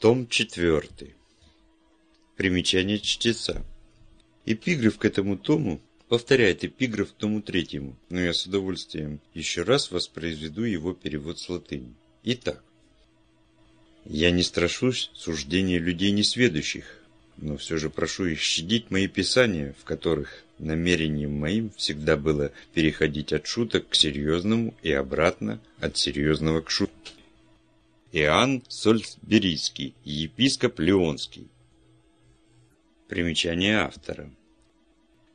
Том 4. Примечание чтеца. Эпиграф к этому тому повторяет эпиграф к тому третьему, но я с удовольствием еще раз воспроизведу его перевод с латыни. Итак. Я не страшусь суждения людей несведущих, но все же прошу их щадить мои писания, в которых намерением моим всегда было переходить от шуток к серьезному и обратно от серьезного к шутке. Иоанн Сольсберийский, епископ Леонский. Примечание автора.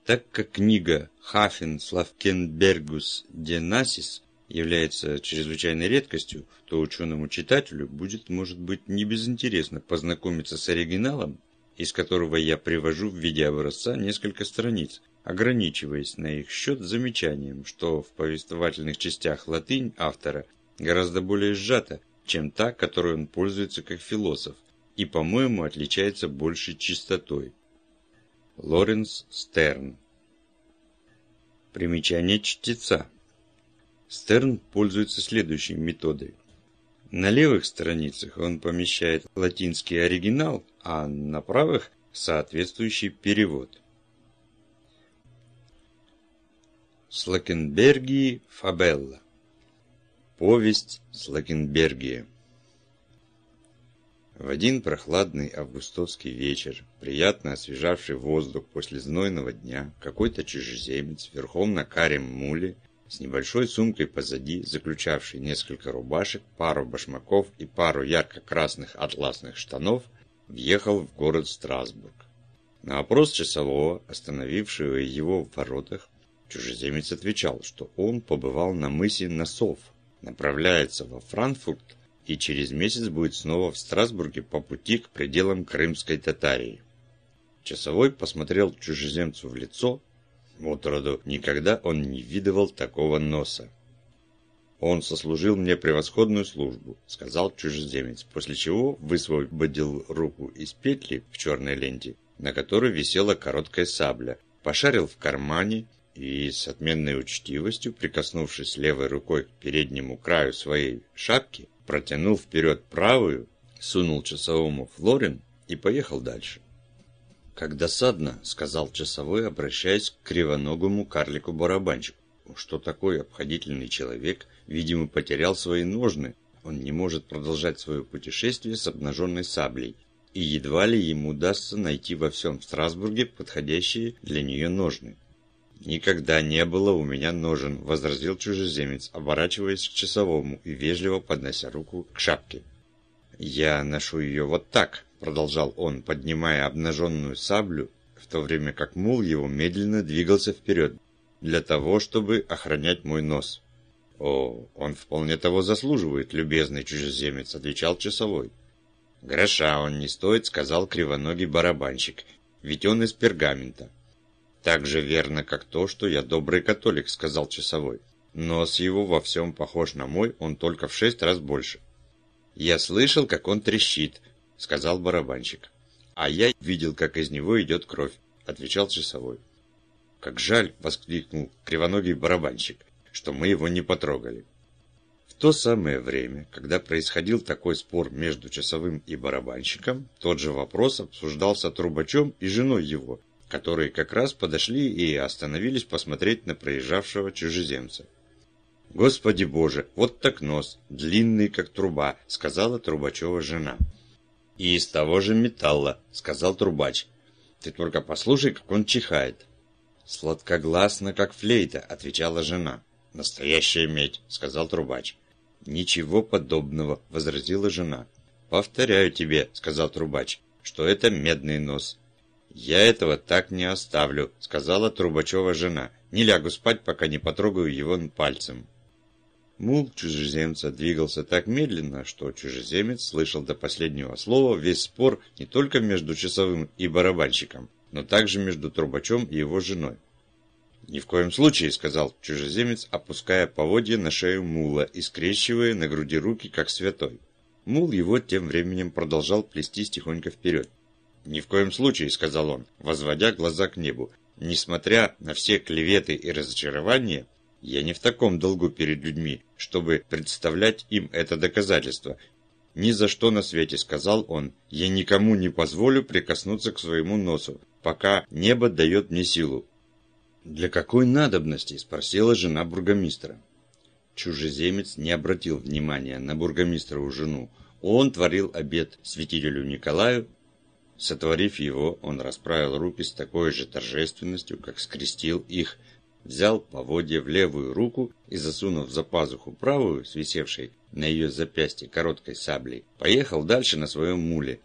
Так как книга Хафен Славкенбергус Денасис является чрезвычайной редкостью, то ученому читателю будет, может быть, не безинтересно познакомиться с оригиналом, из которого я привожу в виде образца несколько страниц, ограничиваясь на их счет замечанием, что в повествовательных частях латынь автора гораздо более сжата, чем та, которой он пользуется как философ, и, по-моему, отличается большей чистотой. Лоренс Стерн Примечание чтеца. Стерн пользуется следующей методой. На левых страницах он помещает латинский оригинал, а на правых – соответствующий перевод. Слакенбергии Фабелла Повесть Слакенбергия В один прохладный августовский вечер, приятно освежавший воздух после знойного дня, какой-то чужеземец верхом на карем муле, с небольшой сумкой позади, заключавший несколько рубашек, пару башмаков и пару ярко-красных атласных штанов, въехал в город Страсбург. На вопрос часового, остановившего его в воротах, чужеземец отвечал, что он побывал на мысе Носов – направляется во Франкфурт и через месяц будет снова в Страсбурге по пути к пределам Крымской Татарии. Часовой посмотрел чужеземцу в лицо. Вот роду никогда он не видывал такого носа. «Он сослужил мне превосходную службу», — сказал чужеземец, после чего высвободил руку из петли в черной ленте, на которой висела короткая сабля, пошарил в кармане и с отменной учтивостью, прикоснувшись левой рукой к переднему краю своей шапки, протянул вперед правую, сунул часовому флорин и поехал дальше. «Как досадно», — сказал часовой, обращаясь к кривоногому карлику-барабанщику, что такой обходительный человек, видимо, потерял свои ножны, он не может продолжать свое путешествие с обнаженной саблей, и едва ли ему удастся найти во всем Страсбурге подходящие для нее ножны. «Никогда не было у меня ножен», — возразил чужеземец, оборачиваясь к часовому и вежливо поднося руку к шапке. «Я ношу ее вот так», — продолжал он, поднимая обнаженную саблю, в то время как мул его медленно двигался вперед, для того, чтобы охранять мой нос. «О, он вполне того заслуживает, любезный чужеземец», — отвечал часовой. «Гроша он не стоит», — сказал кривоногий барабанщик, — «ведь он из пергамента». «Так же верно, как то, что я добрый католик», — сказал часовой. «Нос его во всем похож на мой, он только в шесть раз больше». «Я слышал, как он трещит», — сказал барабанщик. «А я видел, как из него идет кровь», — отвечал часовой. «Как жаль», — воскликнул кривоногий барабанщик, — «что мы его не потрогали». В то самое время, когда происходил такой спор между часовым и барабанщиком, тот же вопрос обсуждался трубачом и женой его, которые как раз подошли и остановились посмотреть на проезжавшего чужеземца. «Господи Боже, вот так нос, длинный как труба», — сказала Трубачева жена. «И из того же металла», — сказал Трубач. «Ты только послушай, как он чихает». «Сладкогласно, как флейта», — отвечала жена. «Настоящая медь», — сказал Трубач. «Ничего подобного», — возразила жена. «Повторяю тебе», — сказал Трубач, — «что это медный нос. «Я этого так не оставлю», — сказала Трубачева жена. «Не лягу спать, пока не потрогаю его пальцем». Мул чужеземца двигался так медленно, что чужеземец слышал до последнего слова весь спор не только между часовым и барабанщиком, но также между трубачом и его женой. «Ни в коем случае», — сказал чужеземец, опуская поводья на шею мула и скрещивая на груди руки, как святой. Мул его тем временем продолжал плестись тихонько вперед. «Ни в коем случае», — сказал он, возводя глаза к небу. «Несмотря на все клеветы и разочарования, я не в таком долгу перед людьми, чтобы представлять им это доказательство. «Ни за что на свете», — сказал он, — «я никому не позволю прикоснуться к своему носу, пока небо дает мне силу». «Для какой надобности?» — спросила жена бургомистра. Чужеземец не обратил внимания на бургомистрову жену. Он творил обед святителю Николаю. Сотворив его, он расправил руки с такой же торжественностью, как скрестил их, взял поводья в левую руку и, засунув за пазуху правую, свисевшей на ее запястье короткой саблей, поехал дальше на своем муле,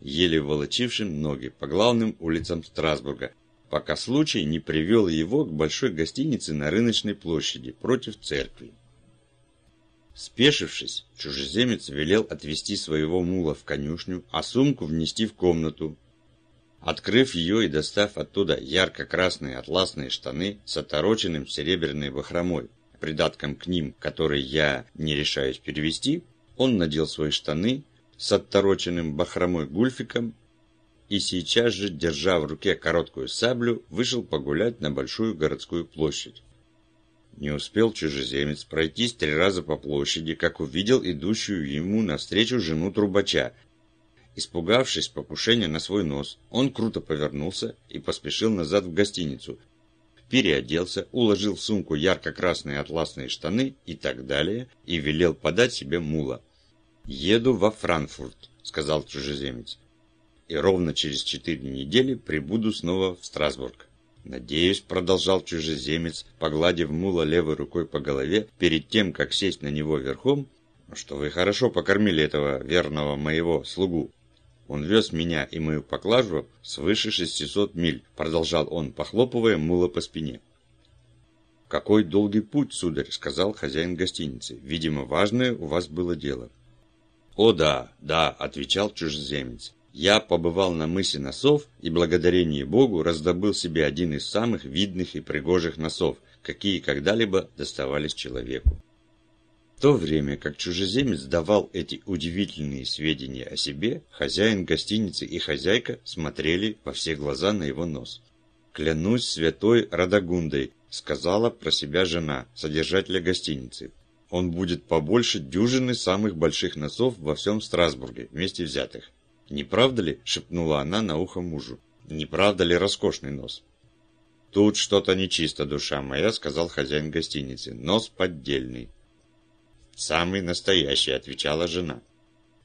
еле волочившим ноги по главным улицам Страсбурга, пока случай не привел его к большой гостинице на рыночной площади против церкви. Спешившись, чужеземец велел отвезти своего мула в конюшню, а сумку внести в комнату, Открыв ее и достав оттуда ярко-красные атласные штаны с отороченным серебряной бахромой, придатком к ним, который я не решаюсь перевести, он надел свои штаны с оттороченным бахромой гульфиком и сейчас же, держа в руке короткую саблю, вышел погулять на большую городскую площадь. Не успел чужеземец пройтись три раза по площади, как увидел идущую ему навстречу жену трубача Испугавшись покушения на свой нос, он круто повернулся и поспешил назад в гостиницу. Переоделся, уложил в сумку ярко-красные атласные штаны и так далее, и велел подать себе мула. «Еду во Франкфурт», — сказал чужеземец. «И ровно через четыре недели прибуду снова в Страсбург». «Надеюсь», — продолжал чужеземец, погладив мула левой рукой по голове, перед тем, как сесть на него верхом, что вы хорошо покормили этого верного моего слугу. Он вез меня и мою поклажу свыше 600 миль, продолжал он, похлопывая мула по спине. «Какой долгий путь, сударь», — сказал хозяин гостиницы. «Видимо, важное у вас было дело». «О да, да», — отвечал чужеземец. «Я побывал на мысе носов и, благодарение Богу, раздобыл себе один из самых видных и пригожих носов, какие когда-либо доставались человеку то время как чужеземец давал эти удивительные сведения о себе, хозяин гостиницы и хозяйка смотрели во все глаза на его нос. «Клянусь святой Радагундой», — сказала про себя жена, содержателя гостиницы. «Он будет побольше дюжины самых больших носов во всем Страсбурге, вместе взятых». «Не правда ли?» — шепнула она на ухо мужу. «Не правда ли роскошный нос?» «Тут что-то нечисто, душа моя», — сказал хозяин гостиницы. «Нос поддельный». «Самый настоящий», — отвечала жена.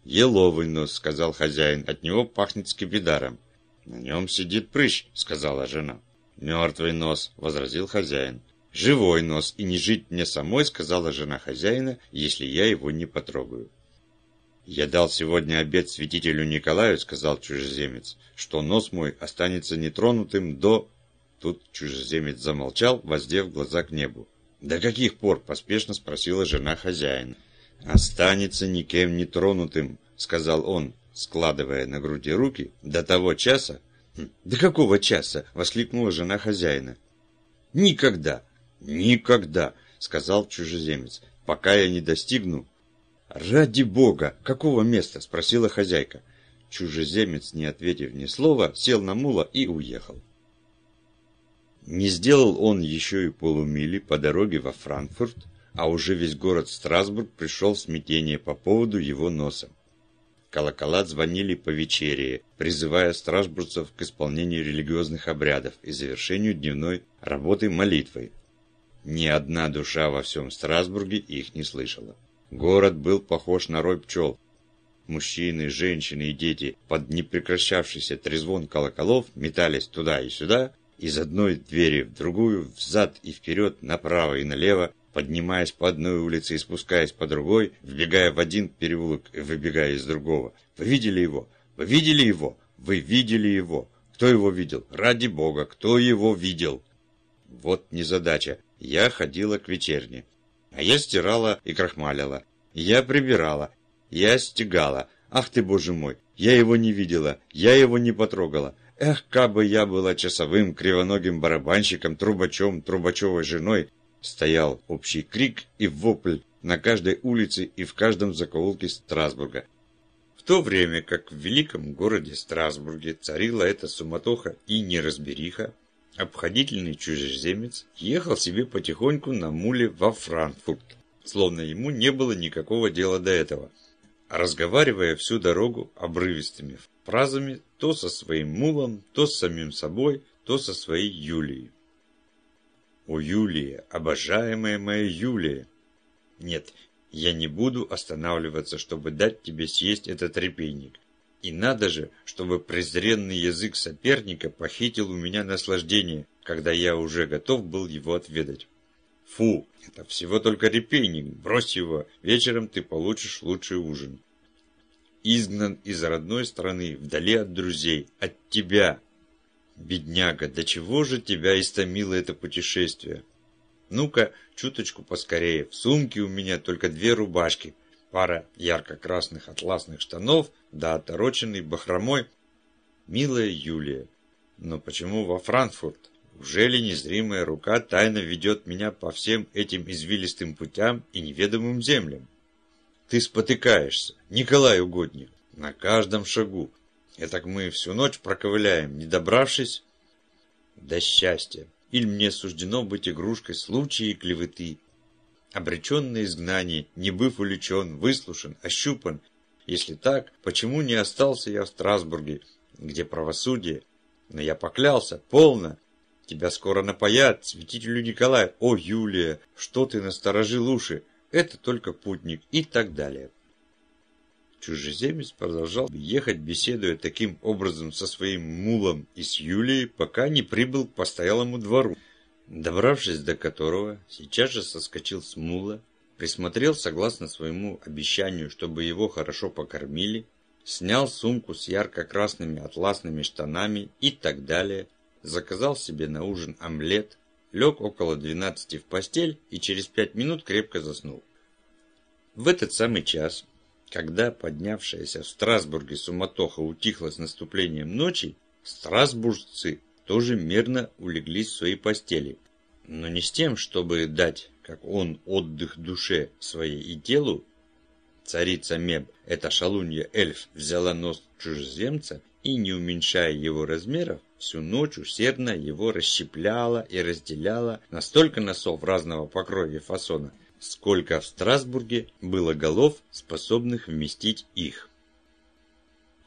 «Еловый нос», — сказал хозяин, — «от него пахнет скипидаром». «На нем сидит прыщ», — сказала жена. «Мертвый нос», — возразил хозяин. «Живой нос, и не жить мне самой», — сказала жена хозяина, «если я его не потрогаю». «Я дал сегодня обед святителю Николаю», — сказал чужеземец, «что нос мой останется нетронутым до...» Тут чужеземец замолчал, воздев глаза к небу. «До каких пор?» – поспешно спросила жена хозяина. «Останется никем не тронутым», – сказал он, складывая на груди руки, – «до того часа». «Хм, «До какого часа?» – воскликнула жена хозяина. «Никогда, никогда», – сказал чужеземец, – «пока я не достигну». «Ради бога! Какого места?» – спросила хозяйка. Чужеземец, не ответив ни слова, сел на мула и уехал. Не сделал он еще и полумили по дороге во Франкфурт, а уже весь город Страсбург пришел в смятение по поводу его носа. Колокола звонили по вечерее, призывая страсбургцев к исполнению религиозных обрядов и завершению дневной работы молитвой. Ни одна душа во всем Страсбурге их не слышала. Город был похож на рой пчел. Мужчины, женщины и дети под непрекращавшийся трезвон колоколов метались туда и сюда, из одной двери в другую, взад и вперед, направо и налево, поднимаясь по одной улице и спускаясь по другой, вбегая в один переулок и выбегая из другого. Вы видели его? Вы видели его? Вы видели его? Кто его видел? Ради бога, кто его видел? Вот незадача. Я ходила к вечерне. А я стирала и крахмалила. Я прибирала. Я стегала. Ах ты, боже мой, я его не видела. Я его не потрогала. Эх, кабы я была часовым, кривоногим барабанщиком, трубачом, трубачевой женой, стоял общий крик и вопль на каждой улице и в каждом закоулке Страсбурга. В то время как в великом городе Страсбурге царила эта суматоха и неразбериха, обходительный чужеземец ехал себе потихоньку на муле во Франкфурт, словно ему не было никакого дела до этого. разговаривая всю дорогу обрывистыми фразами то со своим мулом, то с самим собой, то со своей Юлией. «О, Юлия, обожаемая моя Юлия!» «Нет, я не буду останавливаться, чтобы дать тебе съесть этот репейник. И надо же, чтобы презренный язык соперника похитил у меня наслаждение, когда я уже готов был его отведать. Фу, это всего только репейник, брось его, вечером ты получишь лучший ужин. Изгнан из родной страны, вдали от друзей, от тебя. Бедняга, до чего же тебя истомило это путешествие? Ну-ка, чуточку поскорее, в сумке у меня только две рубашки, пара ярко-красных атласных штанов да отороченный бахромой. Милая Юлия, но почему во Франкфурт? Ужели незримая рука тайно ведет меня по всем этим извилистым путям и неведомым землям? Ты спотыкаешься, Николай Угодник, на каждом шагу. Этак мы всю ночь проковыляем, не добравшись до счастья. Или мне суждено быть игрушкой случая и клеветы. Обречен на изгнание, не быв увлечен, выслушан, ощупан. Если так, почему не остался я в Страсбурге, где правосудие? Но я поклялся, полно, Тебя скоро напоят, святителю Николаю. О, Юлия, что ты насторожил уши? Это только путник и так далее. Чужеземец продолжал ехать, беседуя таким образом со своим мулом и с Юлией, пока не прибыл к постоялому двору, добравшись до которого, сейчас же соскочил с мула, присмотрел согласно своему обещанию, чтобы его хорошо покормили, снял сумку с ярко-красными атласными штанами и так далее, заказал себе на ужин омлет, лег около 12 в постель и через 5 минут крепко заснул. В этот самый час, когда поднявшаяся в Страсбурге суматоха утихла с наступлением ночи, страсбуржцы тоже мирно улеглись в свои постели, но не с тем, чтобы дать, как он, отдых душе своей и телу, царица Меб, эта шалунья эльф, взяла нос чужеземца и, не уменьшая его размеров, всю ночь усердно его расщепляла и разделяла на столько носов разного покроя и фасона, сколько в Страсбурге было голов, способных вместить их.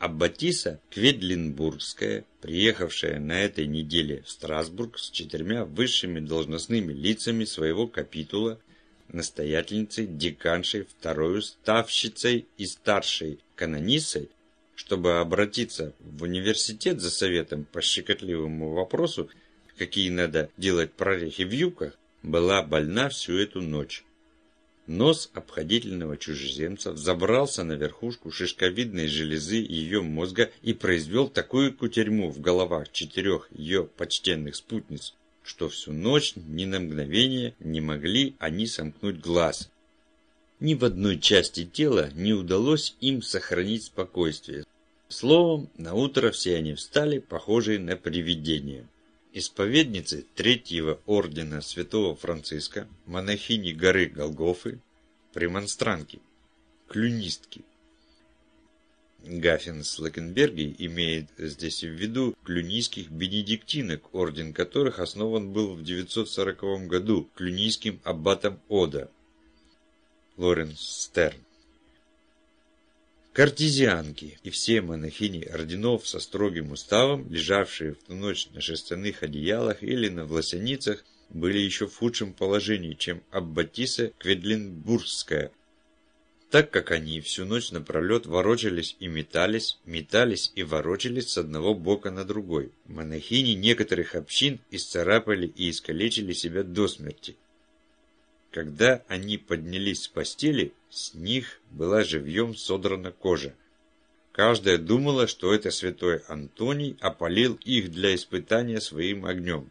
Аббатиса Кведлинбургская, приехавшая на этой неделе в Страсбург с четырьмя высшими должностными лицами своего капитула, настоятельницей, деканшей, второй ставщицей и старшей канонисой, чтобы обратиться в университет за советом по щекотливому вопросу, какие надо делать прорехи в юбках, была больна всю эту ночь. Нос обходительного чужеземца взобрался на верхушку шишковидной железы ее мозга и произвел такую кутерьму в головах четырех ее почтенных спутниц, что всю ночь ни на мгновение не могли они сомкнуть глаз. Ни в одной части тела не удалось им сохранить спокойствие. Словом, на утро все они встали, похожие на привидения. Исповедницы Третьего Ордена Святого Франциска, монахини горы Голгофы, премонстранки, клюнистки. Гаффин с Лакенберги имеет здесь в виду клюнийских бенедиктинок, орден которых основан был в 940 году клюнийским аббатом Ода. Лоренс Стерн Картезианки и все монахини орденов со строгим уставом, лежавшие в ту ночь на шерстяных одеялах или на власяницах, были еще в худшем положении, чем Аббатиса Кведлинбургская, так как они всю ночь напролет ворочались и метались, метались и ворочались с одного бока на другой. Монахини некоторых общин исцарапали и искалечили себя до смерти. Когда они поднялись с постели, с них была живьем содрана кожа. Каждая думала, что это святой Антоний опалил их для испытания своим огнем.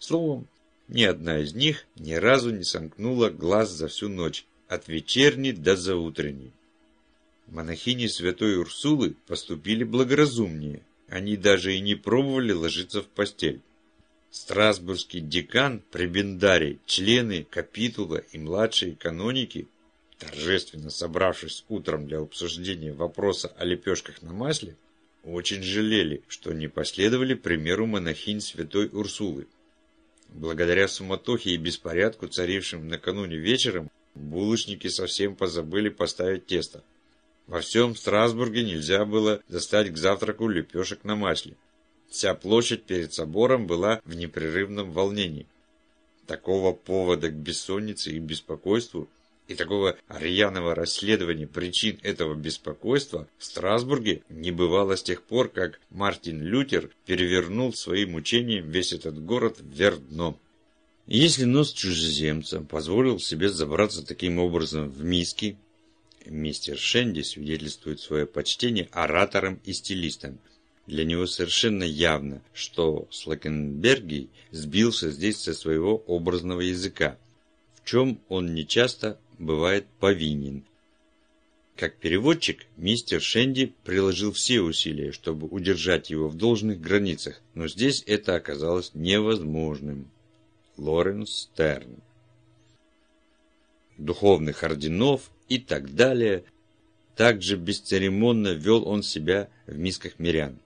Словом, ни одна из них ни разу не сомкнула глаз за всю ночь, от вечерней до заутренней. Монахини святой Урсулы поступили благоразумнее. Они даже и не пробовали ложиться в постель. Страсбургский декан Пребендарий, члены капитула и младшие каноники, торжественно собравшись утром для обсуждения вопроса о лепешках на масле, очень жалели, что не последовали примеру монахинь святой Урсулы. Благодаря суматохе и беспорядку, царившим накануне вечером, булочники совсем позабыли поставить тесто. Во всем Страсбурге нельзя было достать к завтраку лепешек на масле. Вся площадь перед собором была в непрерывном волнении. Такого повода к бессоннице и беспокойству и такого рьяного расследования причин этого беспокойства в Страсбурге не бывало с тех пор, как Мартин Лютер перевернул своим учением весь этот город вверх дном. Если нос чужеземца позволил себе забраться таким образом в миски, мистер Шенди свидетельствует свое почтение ораторам и стилистам. Для него совершенно явно, что Слакенберги сбился здесь со своего образного языка, в чем он нечасто бывает повинен. Как переводчик, мистер Шенди приложил все усилия, чтобы удержать его в должных границах, но здесь это оказалось невозможным. Лоренс Стерн Духовных орденов и так далее. Также бесцеремонно вел он себя в мисках мирян.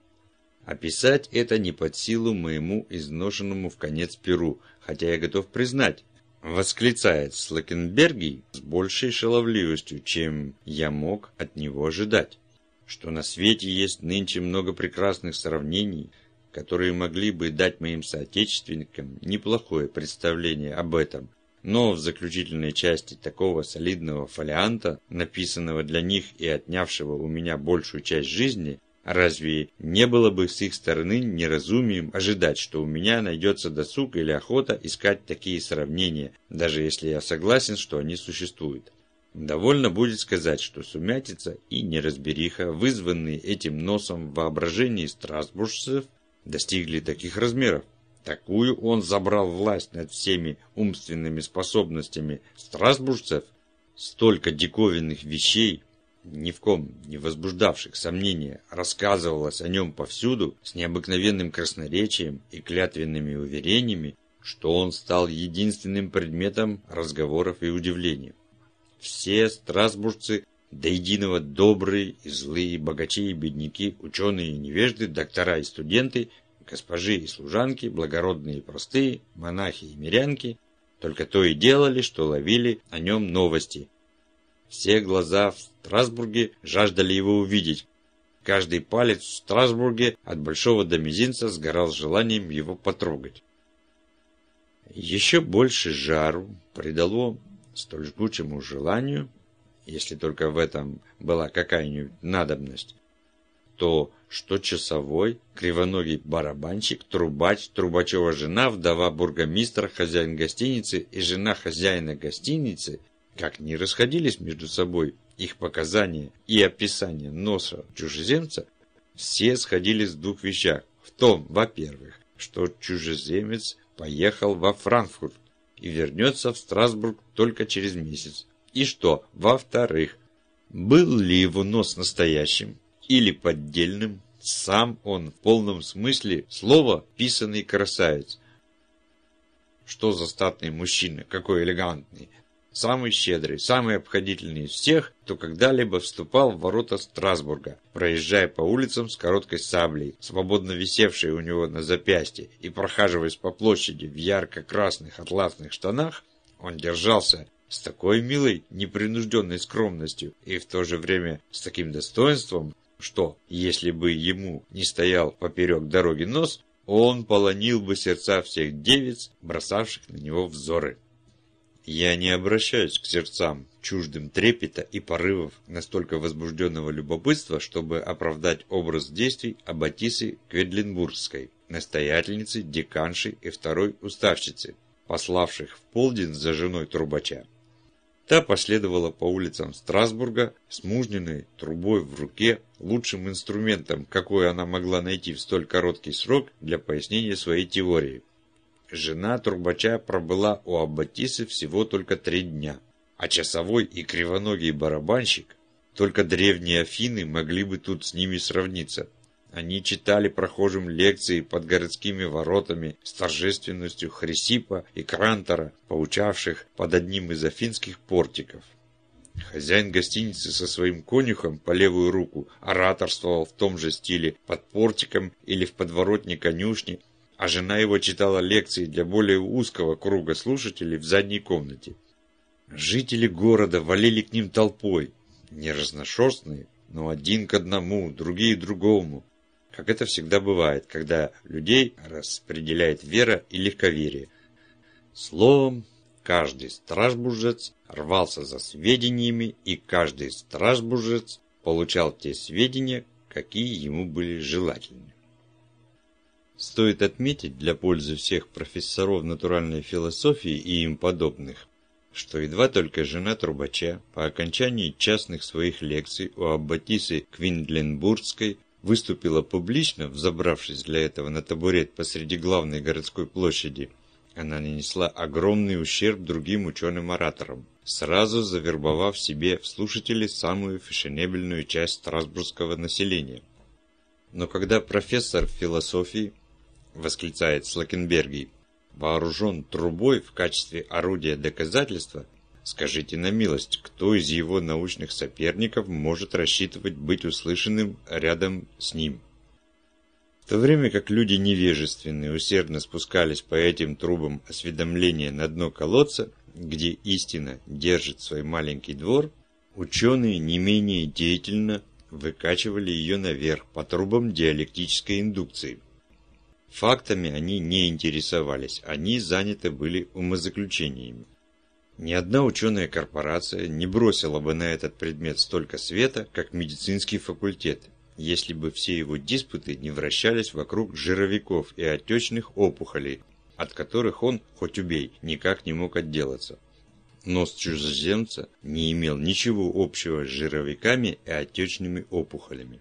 Описать это не под силу моему изношенному в конец перу, хотя я готов признать, восклицает Слакенберги с большей шаловливостью, чем я мог от него ожидать, что на свете есть нынче много прекрасных сравнений, которые могли бы дать моим соотечественникам неплохое представление об этом, но в заключительной части такого солидного фолианта, написанного для них и отнявшего у меня большую часть жизни, Разве не было бы с их стороны неразумием ожидать, что у меня найдется досуг или охота искать такие сравнения, даже если я согласен, что они существуют? Довольно будет сказать, что сумятица и неразбериха, вызванные этим носом в воображении страсбуржцев, достигли таких размеров. Такую он забрал власть над всеми умственными способностями страсбуржцев, столько диковинных вещей, ни в ком не возбуждавших сомнения, рассказывалось о нем повсюду с необыкновенным красноречием и клятвенными уверениями, что он стал единственным предметом разговоров и удивления. Все страсбуржцы до единого добрые и злые, богачи и бедняки, ученые и невежды, доктора и студенты, госпожи и служанки, благородные и простые, монахи и мирянки, только то и делали, что ловили о нем новости, все глаза в Страсбурге жаждали его увидеть. Каждый палец в Страсбурге от большого до мизинца сгорал желанием его потрогать. Еще больше жару придало столь жгучему желанию, если только в этом была какая-нибудь надобность, то, что часовой, кривоногий барабанщик, трубач, трубачева жена, вдова бургомистра, хозяин гостиницы и жена хозяина гостиницы как ни расходились между собой их показания и описание носа чужеземца, все сходились в двух вещах. В том, во-первых, что чужеземец поехал во Франкфурт и вернется в Страсбург только через месяц. И что, во-вторых, был ли его нос настоящим или поддельным, сам он в полном смысле слова писанный красавец. Что за статный мужчина, какой элегантный, самый щедрый, самый обходительный из всех, кто когда-либо вступал в ворота Страсбурга, проезжая по улицам с короткой саблей, свободно висевшей у него на запястье, и прохаживаясь по площади в ярко-красных атласных штанах, он держался с такой милой, непринужденной скромностью и в то же время с таким достоинством, что, если бы ему не стоял поперек дороги нос, он полонил бы сердца всех девиц, бросавших на него взоры. Я не обращаюсь к сердцам, чуждым трепета и порывов настолько возбужденного любопытства, чтобы оправдать образ действий Аббатисы Кведленбургской, настоятельницы, деканши и второй уставщицы, пославших в полдень за женой трубача. Та последовала по улицам Страсбурга с мужниной трубой в руке, лучшим инструментом, какой она могла найти в столь короткий срок для пояснения своей теории – Жена Трубача пробыла у Аббатисы всего только три дня, а часовой и кривоногий барабанщик, только древние Афины могли бы тут с ними сравниться. Они читали прохожим лекции под городскими воротами с торжественностью Хрисипа и Крантора, поучавших под одним из афинских портиков. Хозяин гостиницы со своим конюхом по левую руку ораторствовал в том же стиле под портиком или в подворотне конюшни, а жена его читала лекции для более узкого круга слушателей в задней комнате. Жители города валили к ним толпой, не разношерстные, но один к одному, другие другому. Как это всегда бывает, когда людей распределяет вера и легковерие. Словом, каждый стражбужец рвался за сведениями, и каждый стражбужец получал те сведения, какие ему были желательны. Стоит отметить для пользы всех профессоров натуральной философии и им подобных, что едва только жена трубача по окончании частных своих лекций у аббатисы Квиндленбургской выступила публично, взобравшись для этого на табурет посреди главной городской площади, она нанесла огромный ущерб другим ученым-ораторам, сразу завербовав себе в слушатели самую фешенебельную часть страсбургского населения. Но когда профессор философии, восклицает Слакенберги, вооружен трубой в качестве орудия доказательства, скажите на милость, кто из его научных соперников может рассчитывать быть услышанным рядом с ним? В то время как люди невежественные усердно спускались по этим трубам осведомления на дно колодца, где истина держит свой маленький двор, ученые не менее деятельно выкачивали ее наверх по трубам диалектической индукции – Фактами они не интересовались, они заняты были умозаключениями. Ни одна ученая корпорация не бросила бы на этот предмет столько света, как медицинский факультет, если бы все его диспуты не вращались вокруг жировиков и отечных опухолей, от которых он, хоть убей, никак не мог отделаться. Нос чужеземца не имел ничего общего с жировиками и отечными опухолями.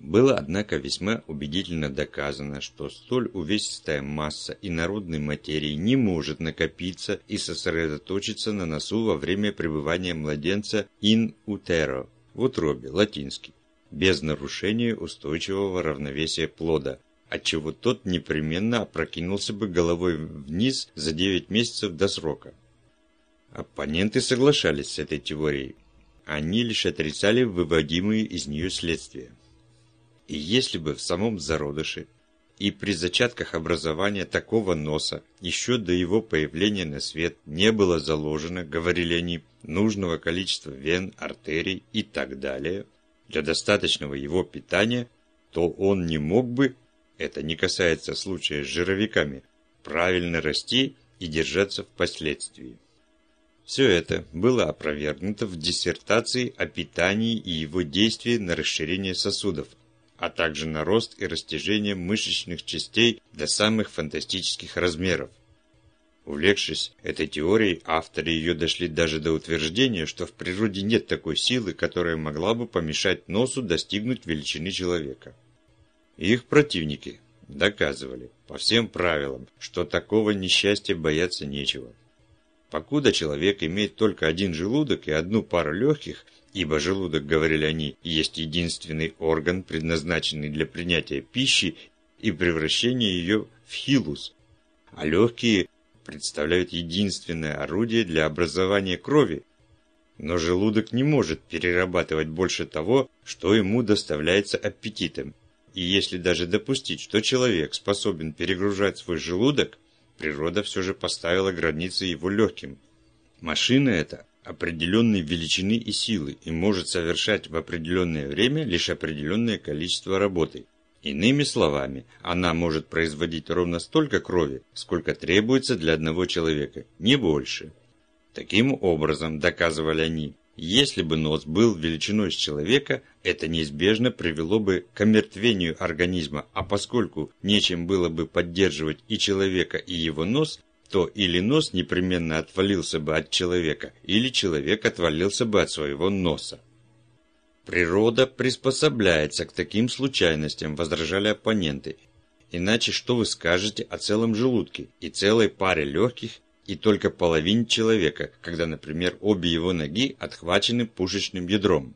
Было, однако, весьма убедительно доказано, что столь увесистая масса инородной материи не может накопиться и сосредоточиться на носу во время пребывания младенца in utero, в утробе, латинский, без нарушения устойчивого равновесия плода, отчего тот непременно опрокинулся бы головой вниз за 9 месяцев до срока. Оппоненты соглашались с этой теорией. Они лишь отрицали выводимые из нее следствия. И если бы в самом зародыше. И при зачатках образования такого носа еще до его появления на свет не было заложено, говорили они, нужного количества вен, артерий и так далее. Для достаточного его питания, то он не мог бы, это не касается случая с жировиками, правильно расти и держаться впоследствии. Все это было опровергнуто в диссертации о питании и его действии на расширение сосудов, а также на рост и растяжение мышечных частей до самых фантастических размеров. Увлекшись этой теорией, авторы ее дошли даже до утверждения, что в природе нет такой силы, которая могла бы помешать носу достигнуть величины человека. их противники доказывали по всем правилам, что такого несчастья бояться нечего. Покуда человек имеет только один желудок и одну пару легких – ибо желудок, говорили они, есть единственный орган, предназначенный для принятия пищи и превращения ее в хилус, а легкие представляют единственное орудие для образования крови. Но желудок не может перерабатывать больше того, что ему доставляется аппетитом. И если даже допустить, что человек способен перегружать свой желудок, природа все же поставила границы его легким. Машина эта определенной величины и силы и может совершать в определенное время лишь определенное количество работы. Иными словами, она может производить ровно столько крови, сколько требуется для одного человека, не больше. Таким образом, доказывали они, если бы нос был величиной с человека, это неизбежно привело бы к омертвению организма, а поскольку нечем было бы поддерживать и человека, и его нос, то или нос непременно отвалился бы от человека, или человек отвалился бы от своего носа. Природа приспособляется к таким случайностям, возражали оппоненты. Иначе что вы скажете о целом желудке и целой паре легких и только половине человека, когда, например, обе его ноги отхвачены пушечным ядром?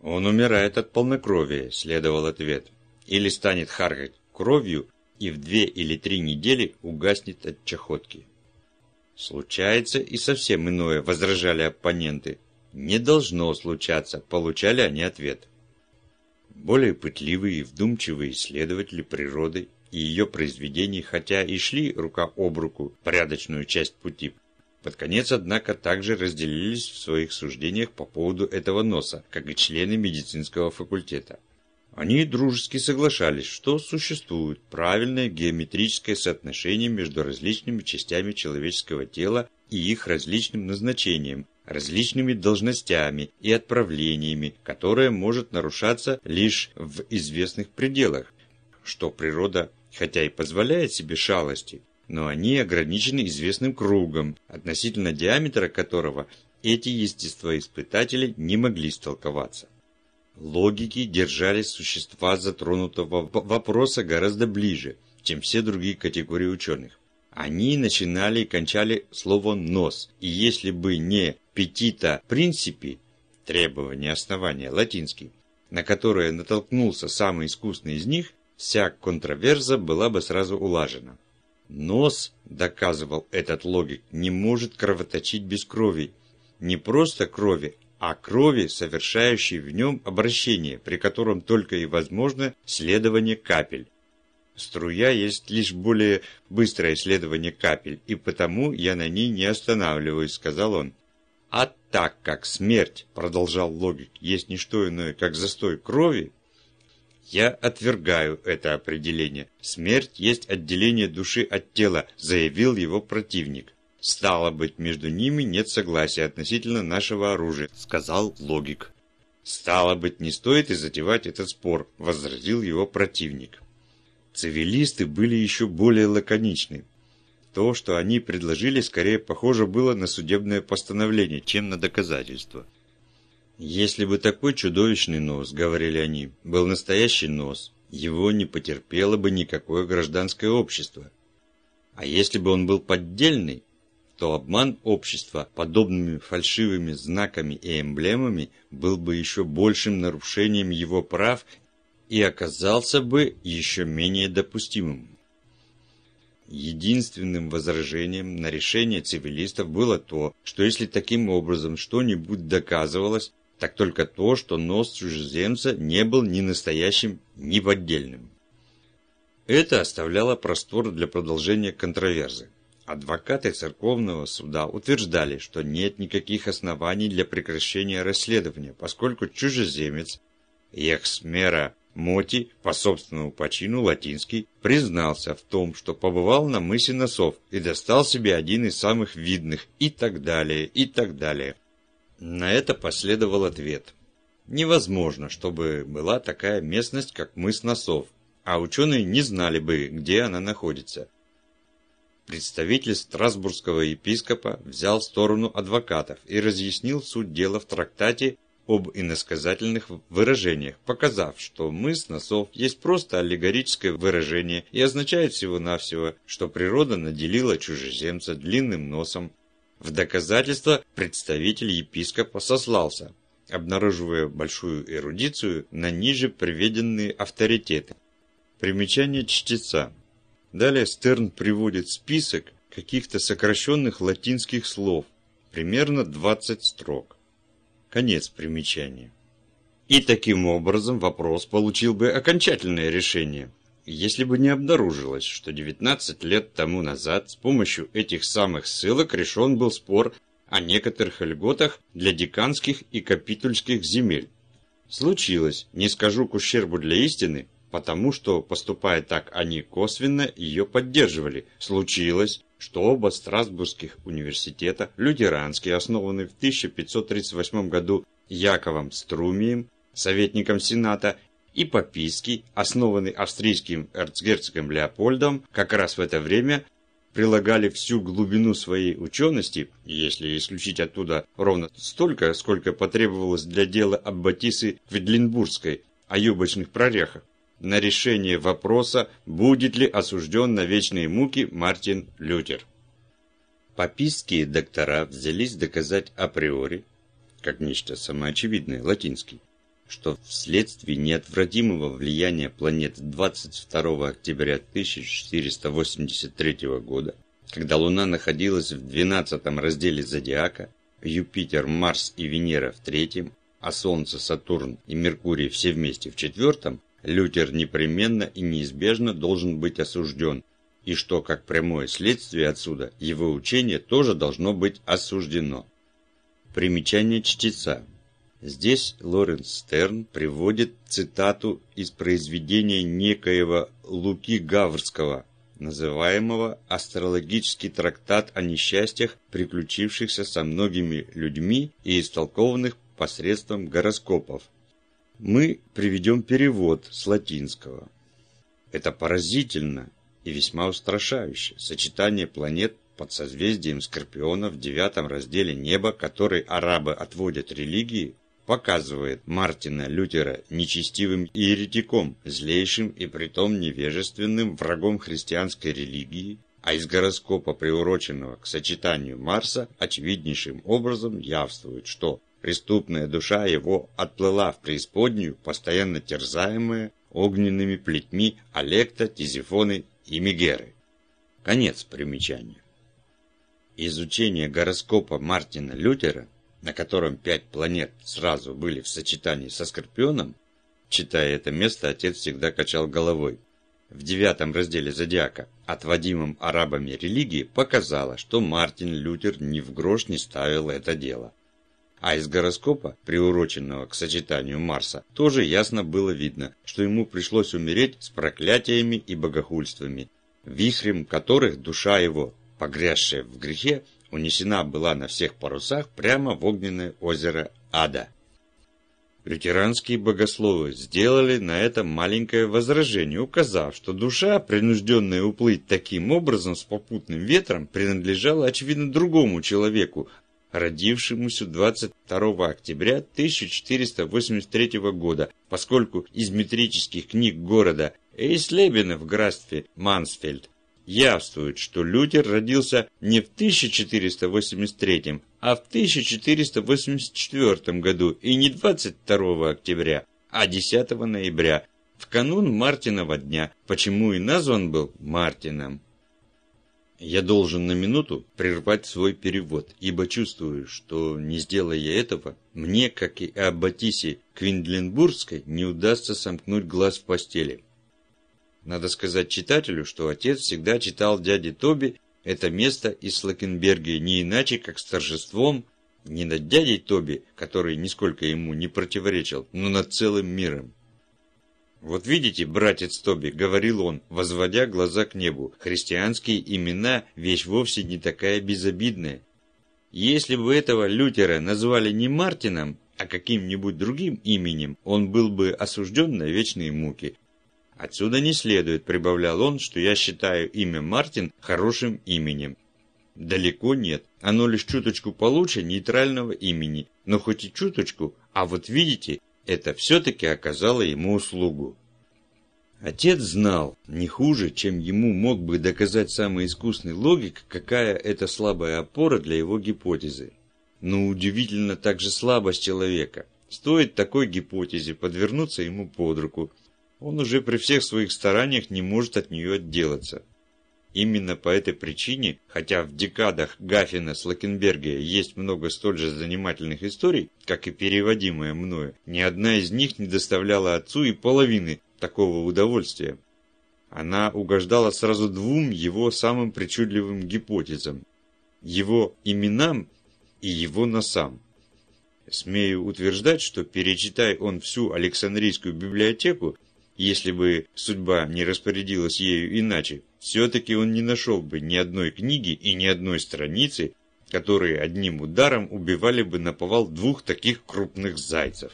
Он умирает от полнокровия, следовал ответ. Или станет харкать кровью, и в две или три недели угаснет от чахотки. Случается и совсем иное, возражали оппоненты. Не должно случаться, получали они ответ. Более пытливые и вдумчивые исследователи природы и ее произведений, хотя и шли рука об руку порядочную часть пути, Под конец, однако, также разделились в своих суждениях по поводу этого носа, как и члены медицинского факультета. Они дружески соглашались, что существует правильное геометрическое соотношение между различными частями человеческого тела и их различным назначением, различными должностями и отправлениями, которое может нарушаться лишь в известных пределах, что природа, хотя и позволяет себе шалости, но они ограничены известным кругом, относительно диаметра которого эти естествоиспытатели не могли столковаться. Логики держались существа затронутого вопроса гораздо ближе, чем все другие категории ученых. Они начинали и кончали слово «нос», и если бы не «petita principi» требование основания латинский, на которое натолкнулся самый искусный из них, вся контраверза была бы сразу улажена. Нос, доказывал этот логик, не может кровоточить без крови. Не просто крови, а крови, совершающей в нем обращение, при котором только и возможно следование капель. Струя есть лишь более быстрое следование капель, и потому я на ней не останавливаюсь, сказал он. А так как смерть, продолжал логик, есть не что иное, как застой крови, я отвергаю это определение. Смерть есть отделение души от тела, заявил его противник. Стало быть, между ними нет согласия относительно нашего оружия, сказал логик. Стало быть, не стоит и затевать этот спор, возразил его противник. Цивилисты были еще более лаконичны. То, что они предложили, скорее похоже было на судебное постановление, чем на доказательство. «Если бы такой чудовищный нос, — говорили они, — был настоящий нос, его не потерпело бы никакое гражданское общество. А если бы он был поддельный, то обман общества подобными фальшивыми знаками и эмблемами был бы еще большим нарушением его прав и оказался бы еще менее допустимым. Единственным возражением на решение цивилистов было то, что если таким образом что-нибудь доказывалось, так только то, что нос чужеземца не был ни настоящим, ни поддельным. Это оставляло простор для продолжения контроверзы. Адвокаты церковного суда утверждали, что нет никаких оснований для прекращения расследования, поскольку чужеземец Ехсмера Моти, по собственному почину латинский, признался в том, что побывал на мысе Носов и достал себе один из самых видных и так далее, и так далее. На это последовал ответ. Невозможно, чтобы была такая местность, как мыс Носов, а ученые не знали бы, где она находится. Представитель Страсбургского епископа взял сторону адвокатов и разъяснил суть дела в трактате об иносказательных выражениях, показав, что мыс носов есть просто аллегорическое выражение и означает всего-навсего, что природа наделила чужеземца длинным носом. В доказательство представитель епископа сослался, обнаруживая большую эрудицию на ниже приведенные авторитеты. Примечание чтеца. Далее Стерн приводит список каких-то сокращенных латинских слов, примерно 20 строк. Конец примечания. И таким образом вопрос получил бы окончательное решение, если бы не обнаружилось, что 19 лет тому назад с помощью этих самых ссылок решен был спор о некоторых льготах для деканских и капитульских земель. Случилось, не скажу к ущербу для истины, потому что, поступая так, они косвенно ее поддерживали. Случилось, что оба Страсбургских университета, лютеранский, основанный в 1538 году Яковом Струмием, советником Сената, и Папийский, основанный австрийским эрцгерцогом Леопольдом, как раз в это время прилагали всю глубину своей учености, если исключить оттуда ровно столько, сколько потребовалось для дела Аббатисы Ведленбургской о юбочных прорехах на решение вопроса, будет ли осужден на вечные муки Мартин Лютер. Папистские доктора взялись доказать априори, как нечто самоочевидное, латинский, что вследствие неотвратимого влияния планет 22 октября 1483 года, когда Луна находилась в 12 разделе зодиака, Юпитер, Марс и Венера в третьем, а Солнце, Сатурн и Меркурий все вместе в четвертом, Лютер непременно и неизбежно должен быть осужден, и что, как прямое следствие отсюда, его учение тоже должно быть осуждено. Примечание чтеца. Здесь Лоренс Стерн приводит цитату из произведения некоего Луки Гаврского, называемого «Астрологический трактат о несчастьях, приключившихся со многими людьми и истолкованных посредством гороскопов». Мы приведем перевод с латинского. Это поразительно и весьма устрашающе сочетание планет под созвездием Скорпиона в девятом разделе неба, который арабы отводят религии, показывает Мартина Лютера нечестивым еретиком, злейшим и притом невежественным врагом христианской религии, а из гороскопа, приуроченного к сочетанию Марса, очевиднейшим образом явствует, что преступная душа его отплыла в преисподнюю, постоянно терзаемая огненными плетьми Олекта, Тизифоны и Мегеры. Конец примечания. Изучение гороскопа Мартина Лютера, на котором пять планет сразу были в сочетании со Скорпионом, читая это место, отец всегда качал головой. В девятом разделе Зодиака, отводимом арабами религии, показало, что Мартин Лютер ни в грош не ставил это дело. А из гороскопа, приуроченного к сочетанию Марса, тоже ясно было видно, что ему пришлось умереть с проклятиями и богохульствами, вихрем которых душа его, погрязшая в грехе, унесена была на всех парусах прямо в огненное озеро Ада. Лютеранские богословы сделали на это маленькое возражение, указав, что душа, принужденная уплыть таким образом с попутным ветром, принадлежала, очевидно, другому человеку, родившемуся 22 октября 1483 года, поскольку из метрических книг города Эйслебена в графстве Мансфельд явствует, что Лютер родился не в 1483, а в 1484 году и не 22 октября, а 10 ноября, в канун Мартинова дня, почему и назван был Мартином. Я должен на минуту прервать свой перевод, ибо чувствую, что, не сделая этого, мне, как и Аббатисе Квиндленбургской, не удастся сомкнуть глаз в постели. Надо сказать читателю, что отец всегда читал дяде Тоби это место из Слакенбергии не иначе, как с торжеством, не над дядей Тоби, который нисколько ему не противоречил, но над целым миром. «Вот видите, братец Тоби», — говорил он, возводя глаза к небу, «христианские имена – вещь вовсе не такая безобидная. Если бы этого Лютера назвали не Мартином, а каким-нибудь другим именем, он был бы осужден на вечные муки. Отсюда не следует, прибавлял он, что я считаю имя Мартин хорошим именем. Далеко нет, оно лишь чуточку получше нейтрального имени, но хоть и чуточку, а вот видите, это все-таки оказало ему услугу. Отец знал, не хуже, чем ему мог бы доказать самый искусный логик, какая это слабая опора для его гипотезы. Но удивительно также слабость человека. Стоит такой гипотезе подвернуться ему под руку, он уже при всех своих стараниях не может от нее отделаться. Именно по этой причине, хотя в декадах Гаффина с Лакенбергия есть много столь же занимательных историй, как и переводимые мною, ни одна из них не доставляла отцу и половины такого удовольствия. Она угождала сразу двум его самым причудливым гипотезам – его именам и его носам. Смею утверждать, что перечитай он всю Александрийскую библиотеку, если бы судьба не распорядилась ею иначе, все-таки он не нашел бы ни одной книги и ни одной страницы, которые одним ударом убивали бы на повал двух таких крупных зайцев.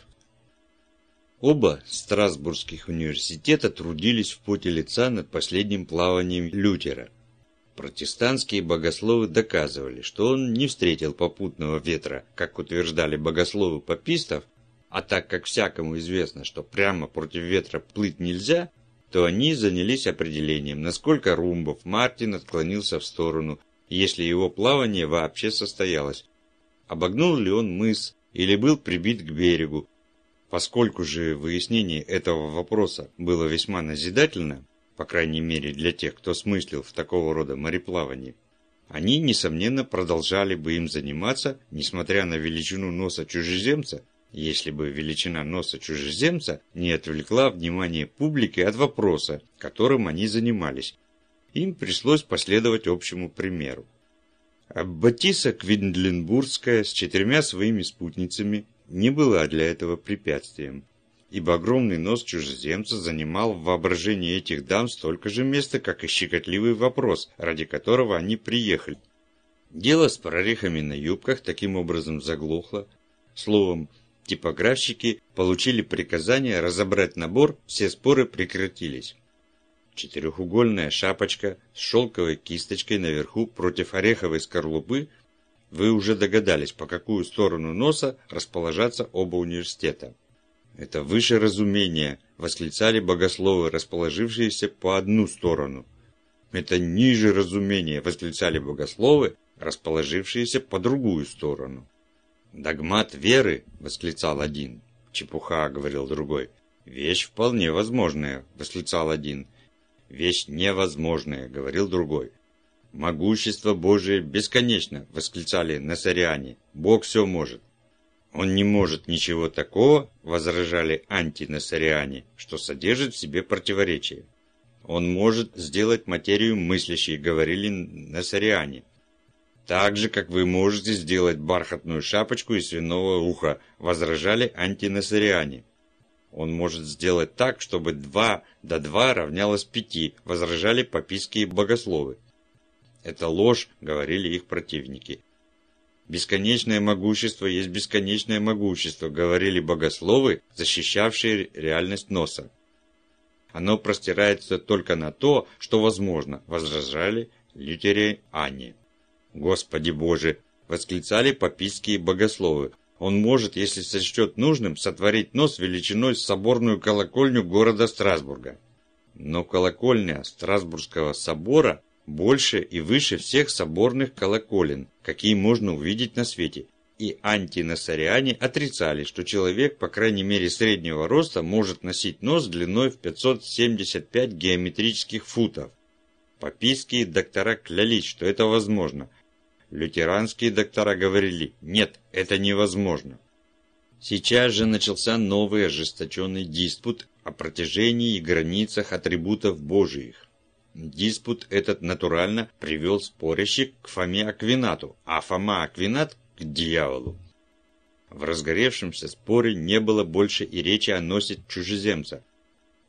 Оба Страсбургских университета трудились в поте лица над последним плаванием Лютера. Протестантские богословы доказывали, что он не встретил попутного ветра, как утверждали богословы папистов, а так как всякому известно, что прямо против ветра плыть нельзя, то они занялись определением, насколько Румбов Мартин отклонился в сторону, если его плавание вообще состоялось. Обогнул ли он мыс или был прибит к берегу. Поскольку же выяснение этого вопроса было весьма назидательно, по крайней мере для тех, кто смыслил в такого рода мореплавании, они, несомненно, продолжали бы им заниматься, несмотря на величину носа чужеземца если бы величина носа чужеземца не отвлекла внимание публики от вопроса, которым они занимались. им пришлось последовать общему примеру. Аббатиса Квиндленбургская с четырьмя своими спутницами не была для этого препятствием, ибо огромный нос чужеземца занимал в воображении этих дам столько же места, как и щекотливый вопрос, ради которого они приехали. Дело с прорехами на юбках таким образом заглохло. Словом, типографщики получили приказание разобрать набор, все споры прекратились. Четырехугольная шапочка с шелковой кисточкой наверху против ореховой скорлупы вы уже догадались, по какую сторону носа расположатся оба университета. Это выше разумения, восклицали богословы, расположившиеся по одну сторону. Это ниже разумения, восклицали богословы, расположившиеся по другую сторону. «Догмат веры!» – восклицал один. «Чепуха!» – говорил другой. «Вещь вполне возможная!» – восклицал один вещь невозможная», — говорил другой. «Могущество Божие бесконечно», — восклицали насариане. «Бог все может». «Он не может ничего такого», — возражали антинасариане, «что содержит в себе противоречие». «Он может сделать материю мыслящей», — говорили насариане. «Так же, как вы можете сделать бархатную шапочку из свиного уха», — возражали антинасариане. Он может сделать так, чтобы 2 до 2 равнялось 5, возражали папистские богословы. Это ложь, говорили их противники. Бесконечное могущество есть бесконечное могущество, говорили богословы, защищавшие реальность носа. Оно простирается только на то, что возможно, возражали лютериане. Господи Боже, восклицали папистские богословы, он может, если сочтет нужным, сотворить нос величиной с соборную колокольню города Страсбурга. Но колокольня Страсбургского собора больше и выше всех соборных колоколен, какие можно увидеть на свете. И антинасариане отрицали, что человек, по крайней мере среднего роста, может носить нос длиной в 575 геометрических футов. Папийские доктора клялись, что это возможно – Лютеранские доктора говорили, нет, это невозможно. Сейчас же начался новый ожесточенный диспут о протяжении и границах атрибутов Божиих. Диспут этот натурально привел спорящих к Фоме Аквинату, а Фома Аквинат к дьяволу. В разгоревшемся споре не было больше и речи о носе чужеземца.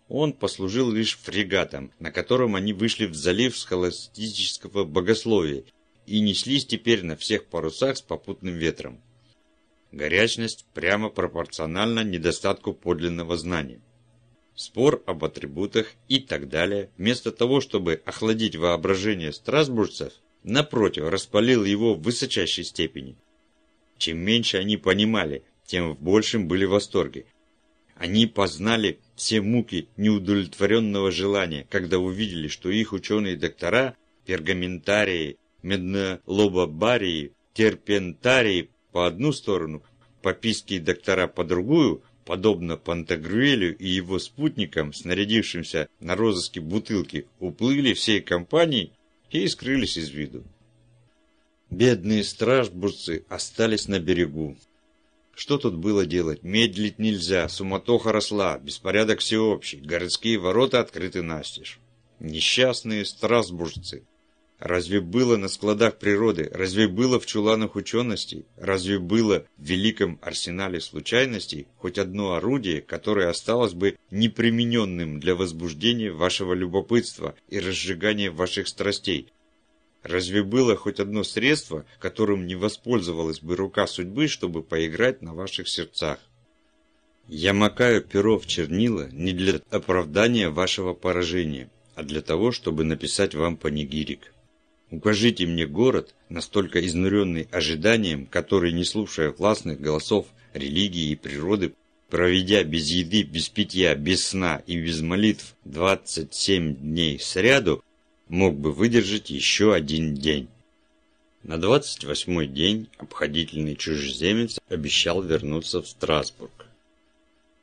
Он послужил лишь фрегатом, на котором они вышли в залив схоластического богословия и неслись теперь на всех парусах с попутным ветром. Горячность прямо пропорциональна недостатку подлинного знания. Спор об атрибутах и так далее, вместо того, чтобы охладить воображение страсбуржцев, напротив, распалил его в высочайшей степени. Чем меньше они понимали, тем в большем были восторге. Они познали все муки неудовлетворенного желания, когда увидели, что их ученые-доктора, пергаментарии меднолобобарии, терпентарии по одну сторону, папистские доктора по другую, подобно Пантагрюэлю и его спутникам, снарядившимся на розыске бутылки, уплыли всей компанией и скрылись из виду. Бедные стражбурцы остались на берегу. Что тут было делать? Медлить нельзя, суматоха росла, беспорядок всеобщий, городские ворота открыты настежь. Несчастные страсбуржцы, Разве было на складах природы, разве было в чуланах ученостей, разве было в великом арсенале случайностей хоть одно орудие, которое осталось бы непримененным для возбуждения вашего любопытства и разжигания ваших страстей? Разве было хоть одно средство, которым не воспользовалась бы рука судьбы, чтобы поиграть на ваших сердцах? Я макаю перо в чернила не для оправдания вашего поражения, а для того, чтобы написать вам панигирик. Укажите мне город, настолько изнуренный ожиданием, который, не слушая властных голосов религии и природы, проведя без еды, без питья, без сна и без молитв 27 дней сряду, мог бы выдержать еще один день. На 28-й день обходительный чужеземец обещал вернуться в Страсбург.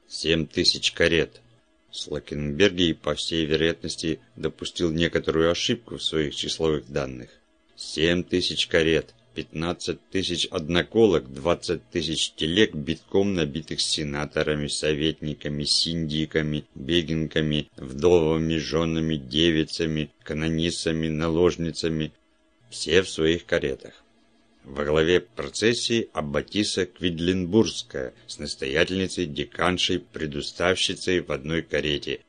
Семь тысяч карет, Слакенберги, по всей вероятности, допустил некоторую ошибку в своих числовых данных. Семь тысяч карет, 15 тысяч одноколок, 20 тысяч телег, битком набитых сенаторами, советниками, синдиками, бегинками, вдовами, женами, девицами, канонисами, наложницами, все в своих каретах. Во главе процессии Аббатиса Квидленбургская с настоятельницей, деканшей, предуставщицей в одной карете,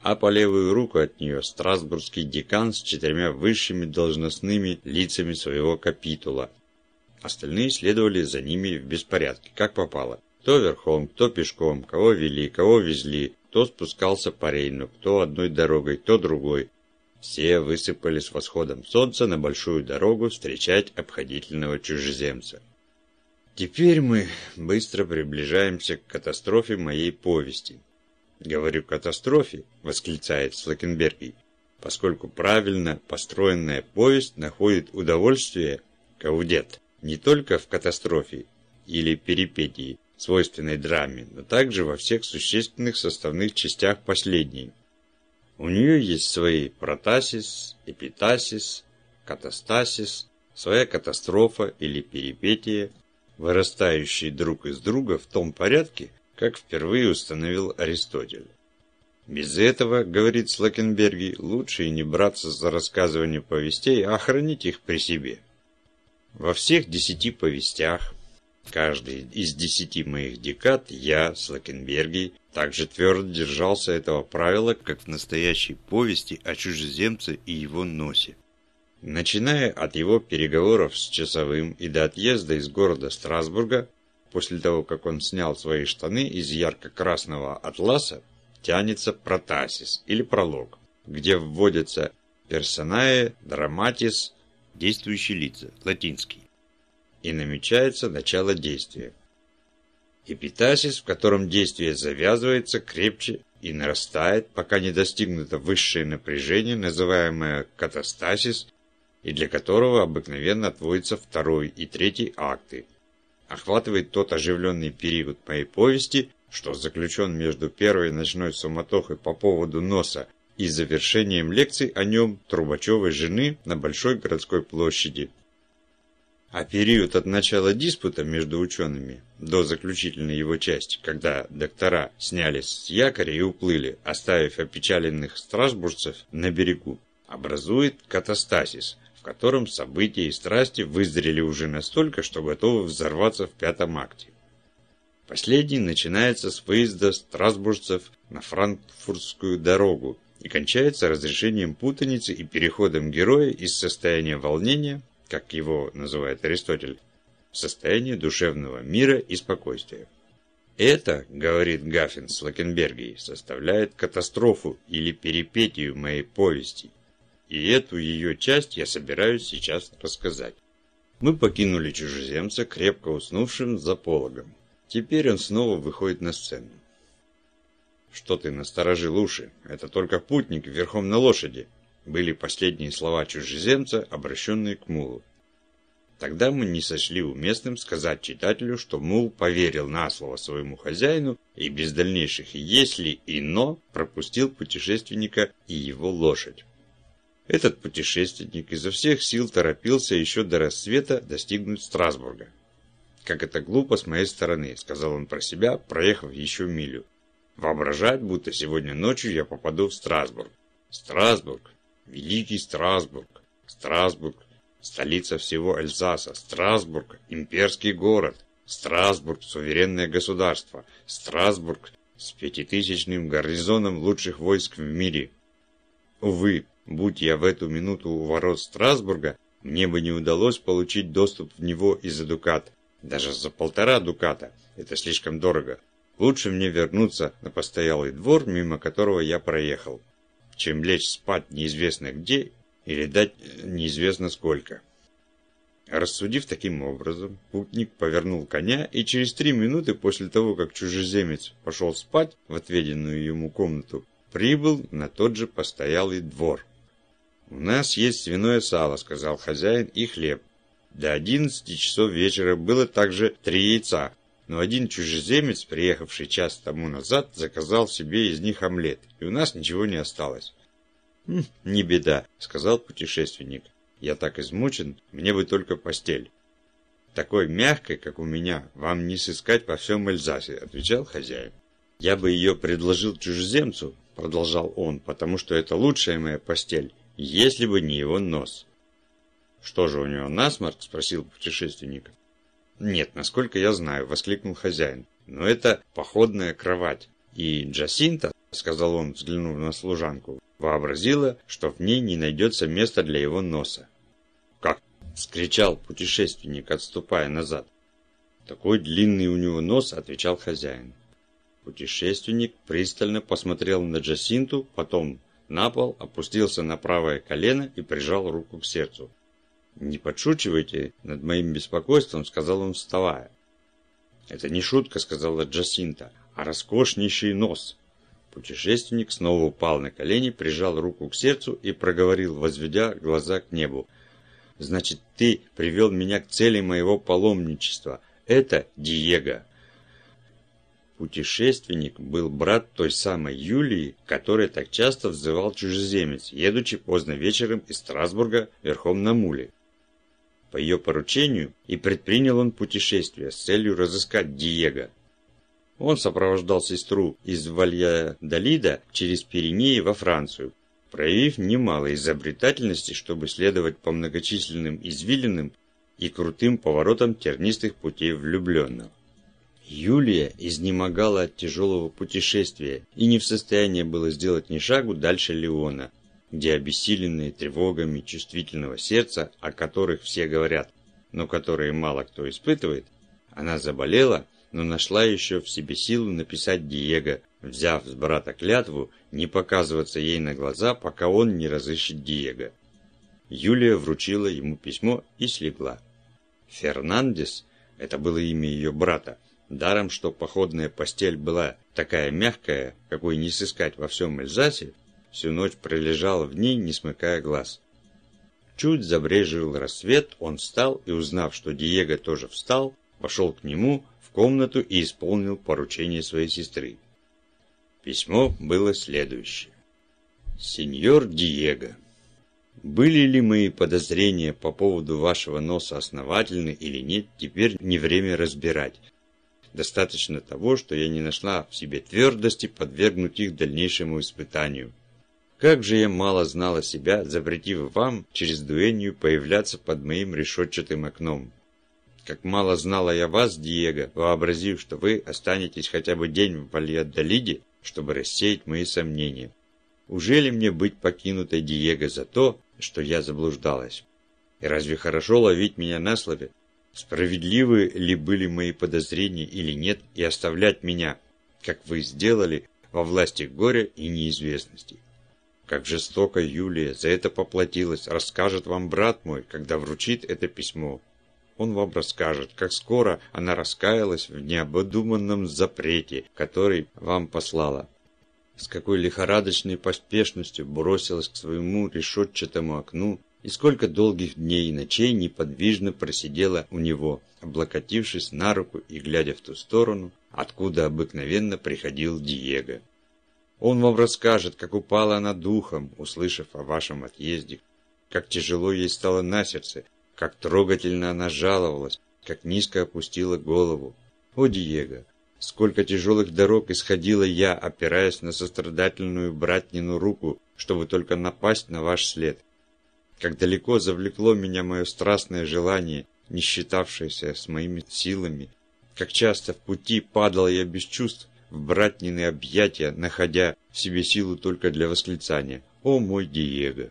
а по левую руку от нее страсбургский декан с четырьмя высшими должностными лицами своего капитула. Остальные следовали за ними в беспорядке, как попало. Кто верхом, кто пешком, кого вели, кого везли, кто спускался по Рейну, кто одной дорогой, кто другой. Все высыпали с восходом солнца на большую дорогу встречать обходительного чужеземца. Теперь мы быстро приближаемся к катастрофе моей повести. Говорю «катастрофе», восклицает Слакенберги, поскольку правильно построенная повесть находит удовольствие, каудет, не только в катастрофе или перипетии, свойственной драме, но также во всех существенных составных частях последней. У нее есть свои протасис, эпитасис, катастасис, своя катастрофа или перипетия, вырастающие друг из друга в том порядке, как впервые установил Аристотель. Без этого, говорит Слакенберги, лучше и не браться за рассказывание повестей, а хранить их при себе. Во всех десяти повестях, каждый из десяти моих декад, я, Слакенберги, также твердо держался этого правила, как в настоящей повести о чужеземце и его носе. Начиная от его переговоров с часовым и до отъезда из города Страсбурга, после того, как он снял свои штаны из ярко-красного атласа, тянется протасис или пролог, где вводятся персонае, драматис, действующие лица, латинский, и намечается начало действия. Эпитасис, в котором действие завязывается крепче и нарастает, пока не достигнуто высшее напряжение, называемое катастасис, и для которого обыкновенно отводятся второй и третий акты, охватывает тот оживленный период моей повести, что заключен между первой ночной суматохой по поводу носа и завершением лекций о нем Трубачевой жены на Большой городской площади. А период от начала диспута между учеными до заключительной его части, когда доктора снялись с якоря и уплыли, оставив опечаленных страсбуржцев на берегу, образует катастасис – котором события и страсти вызрели уже настолько, что готовы взорваться в пятом акте. Последний начинается с выезда страсбуржцев на франкфуртскую дорогу и кончается разрешением путаницы и переходом героя из состояния волнения, как его называет Аристотель, состояние душевного мира и спокойствия. Это, говорит Гаффин с Лакенбергией, составляет катастрофу или перипетию моей повести, и эту ее часть я собираюсь сейчас рассказать. Мы покинули чужеземца, крепко уснувшим за пологом. Теперь он снова выходит на сцену. «Что ты насторожил уши? Это только путник верхом на лошади», были последние слова чужеземца, обращенные к Мулу. Тогда мы не сочли уместным сказать читателю, что Мул поверил на слово своему хозяину и без дальнейших «если» и «но» пропустил путешественника и его лошадь. Этот путешественник изо всех сил торопился еще до рассвета достигнуть Страсбурга. «Как это глупо с моей стороны», — сказал он про себя, проехав еще милю. «Воображать, будто сегодня ночью я попаду в Страсбург. Страсбург, великий Страсбург, Страсбург, столица всего Эльзаса, Страсбург, имперский город, Страсбург, суверенное государство, Страсбург с пятитысячным гарнизоном лучших войск в мире. Увы, Будь я в эту минуту у ворот Страсбурга, мне бы не удалось получить доступ в него и за дукат. Даже за полтора дуката. Это слишком дорого. Лучше мне вернуться на постоялый двор, мимо которого я проехал, чем лечь спать неизвестно где или дать неизвестно сколько. Рассудив таким образом, путник повернул коня и через три минуты после того, как чужеземец пошел спать в отведенную ему комнату, прибыл на тот же постоялый двор. «У нас есть свиное сало», — сказал хозяин, — «и хлеб». До одиннадцати часов вечера было также три яйца, но один чужеземец, приехавший час тому назад, заказал себе из них омлет, и у нас ничего не осталось. «Хм, «Не беда», — сказал путешественник. «Я так измучен, мне бы только постель. такой мягкой, как у меня, вам не сыскать во всем Эльзасе», – отвечал хозяин. «Я бы ее предложил чужеземцу», – продолжал он, – «потому что это лучшая моя постель, если бы не его нос». «Что же у него насморк?» – спросил путешественник. «Нет, насколько я знаю», – воскликнул хозяин. «Но это походная кровать. И Джасинта, – сказал он, взглянув на служанку, – вообразила, что в ней не найдется места для его носа. «Как?» – скричал путешественник, отступая назад. «Такой длинный у него нос», – отвечал хозяин. Путешественник пристально посмотрел на Джасинту, потом на пол, опустился на правое колено и прижал руку к сердцу. «Не подшучивайте над моим беспокойством», — сказал он, вставая. «Это не шутка», — сказала Джасинта, — «а роскошнейший нос». Путешественник снова упал на колени, прижал руку к сердцу и проговорил, возведя глаза к небу. «Значит, ты привел меня к цели моего паломничества. Это Диего». Путешественник был брат той самой Юлии, которой так часто взывал чужеземец, едучи поздно вечером из Страсбурга верхом на муле. По ее поручению и предпринял он путешествие с целью разыскать Диего. Он сопровождал сестру из Валья-Далида через Пиренеи во Францию, проявив немало изобретательности, чтобы следовать по многочисленным извилинам и крутым поворотам тернистых путей влюбленных. Юлия изнемогала от тяжелого путешествия и не в состоянии было сделать ни шагу дальше Леона, где обессиленные тревогами чувствительного сердца, о которых все говорят, но которые мало кто испытывает, она заболела, но нашла еще в себе силу написать Диего, взяв с брата клятву не показываться ей на глаза, пока он не разыщет Диего. Юлия вручила ему письмо и слегла. Фернандес, это было имя ее брата, даром что походная постель была такая мягкая, какой не сыскать во всем Эльзасе, всю ночь пролежал в ней, не смыкая глаз. Чуть забрежил рассвет, он встал и, узнав, что Диего тоже встал, пошел к нему в комнату и исполнил поручение своей сестры. Письмо было следующее. «Сеньор Диего, были ли мои подозрения по поводу вашего носа основательны или нет, теперь не время разбирать. Достаточно того, что я не нашла в себе твердости подвергнуть их дальнейшему испытанию. Как же я мало знала себя, запретив вам через дуэнью появляться под моим решетчатым окном. Как мало знала я вас, Диего, вообразив, что вы останетесь хотя бы день в Вальядолиде, чтобы рассеять мои сомнения. Ужели мне быть покинутой Диего за то, что я заблуждалась? И разве хорошо ловить меня на слове? Справедливы ли были мои подозрения или нет, и оставлять меня, как вы сделали, во власти горя и неизвестности? Как жестоко Юлия за это поплатилась, расскажет вам брат мой, когда вручит это письмо. Он вам расскажет, как скоро она раскаялась в необдуманном запрете, который вам послала. С какой лихорадочной поспешностью бросилась к своему решетчатому окну и сколько долгих дней и ночей неподвижно просидела у него, облокотившись на руку и глядя в ту сторону, откуда обыкновенно приходил Диего. Он вам расскажет, как упала она духом, услышав о вашем отъезде, как тяжело ей стало на сердце, как трогательно она жаловалась, как низко опустила голову. О, Диего, сколько тяжелых дорог исходила я, опираясь на сострадательную братнину руку, чтобы только напасть на ваш след. Как далеко завлекло меня мое страстное желание, не считавшееся с моими силами, как часто в пути падал я без чувств, в братнины объятия, находя в себе силу только для восклицания «О мой Диего!».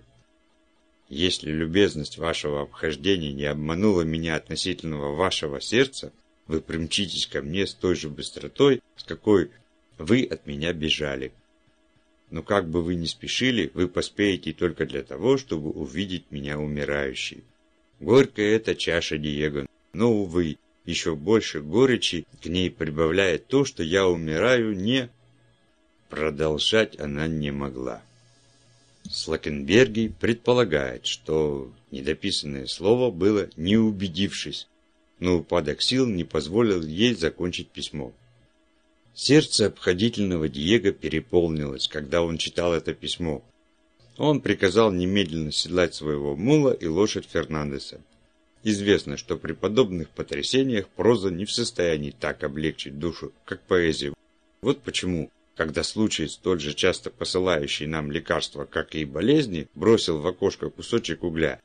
Если любезность вашего обхождения не обманула меня относительно вашего сердца, вы примчитесь ко мне с той же быстротой, с какой вы от меня бежали. Но как бы вы ни спешили, вы поспеете только для того, чтобы увидеть меня умирающей. Горькая эта чаша, Диего, но, увы, еще больше горечи к ней прибавляет то, что я умираю не... Продолжать она не могла. Слакенберги предполагает, что недописанное слово было «не убедившись», но упадок сил не позволил ей закончить письмо. Сердце обходительного Диего переполнилось, когда он читал это письмо. Он приказал немедленно седлать своего мула и лошадь Фернандеса Известно, что при подобных потрясениях проза не в состоянии так облегчить душу, как поэзия. Вот почему, когда случай, столь же часто посылающий нам лекарства, как и болезни, бросил в окошко кусочек угля,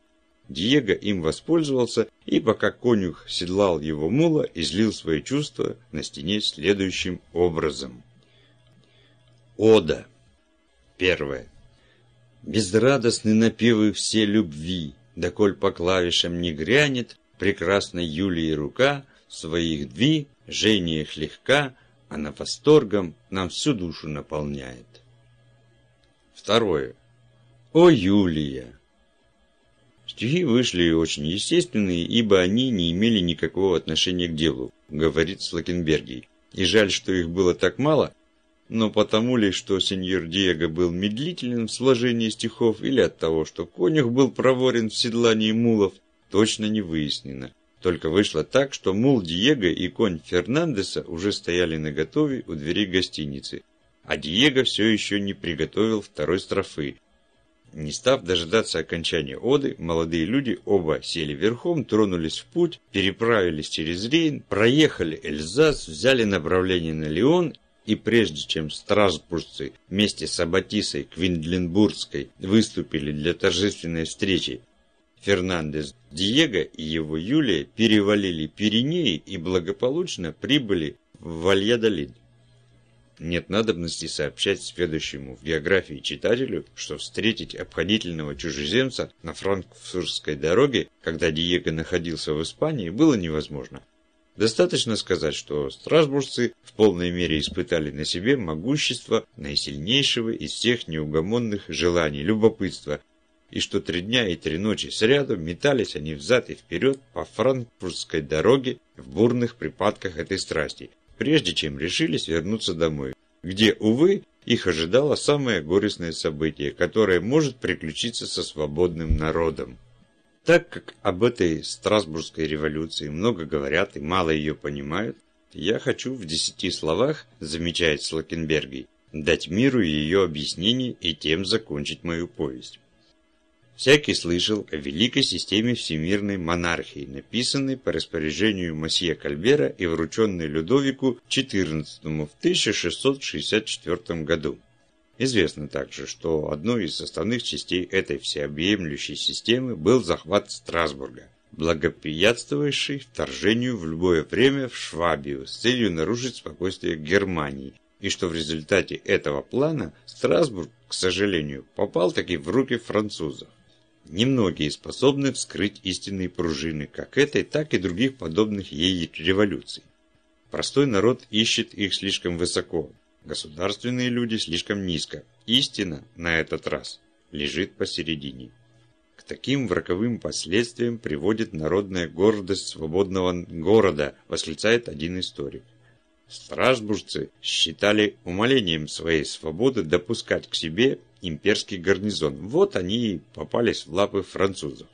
Диего им воспользовался и, пока конюх седлал его мула, излил свои чувства на стене следующим образом. Ода. Первое. Безрадостны напевы все любви, доколь по клавишам не грянет прекрасной Юлии рука, своих дви, жжение их легка, она восторгом нам всю душу наполняет. Второе. О, Юлия! Стихи вышли очень естественные, ибо они не имели никакого отношения к делу, говорит Слакенбергий. И жаль, что их было так мало, но потому ли, что сеньор Диего был медлителен в сложении стихов или от того, что конюх был проворен в седлании мулов, точно не выяснено. Только вышло так, что мул Диего и конь Фернандеса уже стояли наготове у двери гостиницы, а Диего все еще не приготовил второй строфы. Не став дожидаться окончания оды, молодые люди оба сели верхом, тронулись в путь, переправились через Рейн, проехали Эльзас, взяли направление на Леон и прежде чем страсбуржцы вместе с Аббатисой Квиндленбургской выступили для торжественной встречи, Фернандес Диего и его Юлия перевалили Пиренеи и благополучно прибыли в Вальядолид. Нет надобности сообщать следующему в географии читателю, что встретить обходительного чужеземца на франкфуртской дороге, когда Диего находился в Испании, было невозможно. Достаточно сказать, что страсбуржцы в полной мере испытали на себе могущество наисильнейшего из всех неугомонных желаний, любопытства, и что три дня и три ночи сряду метались они взад и вперед по франкфуртской дороге в бурных припадках этой страсти, прежде чем решились вернуться домой, где, увы, их ожидало самое горестное событие, которое может приключиться со свободным народом. Так как об этой Страсбургской революции много говорят и мало ее понимают, я хочу в десяти словах, замечает Слакенбергий, дать миру ее объяснение и тем закончить мою повесть. Всякий слышал о великой системе всемирной монархии, написанной по распоряжению Масье Кальбера и врученной Людовику XIV в 1664 году. Известно также, что одной из составных частей этой всеобъемлющей системы был захват Страсбурга, благоприятствовавший вторжению в любое время в Швабию с целью нарушить спокойствие Германии, и что в результате этого плана Страсбург, к сожалению, попал таки в руки французов. Немногие способны вскрыть истинные пружины как этой, так и других подобных ей революций. Простой народ ищет их слишком высоко, Государственные люди слишком низко. Истина на этот раз лежит посередине. К таким враковым последствиям приводит народная гордость свободного города, восклицает один историк. Страсбуржцы считали умолением своей свободы допускать к себе имперский гарнизон. Вот они и попались в лапы французов.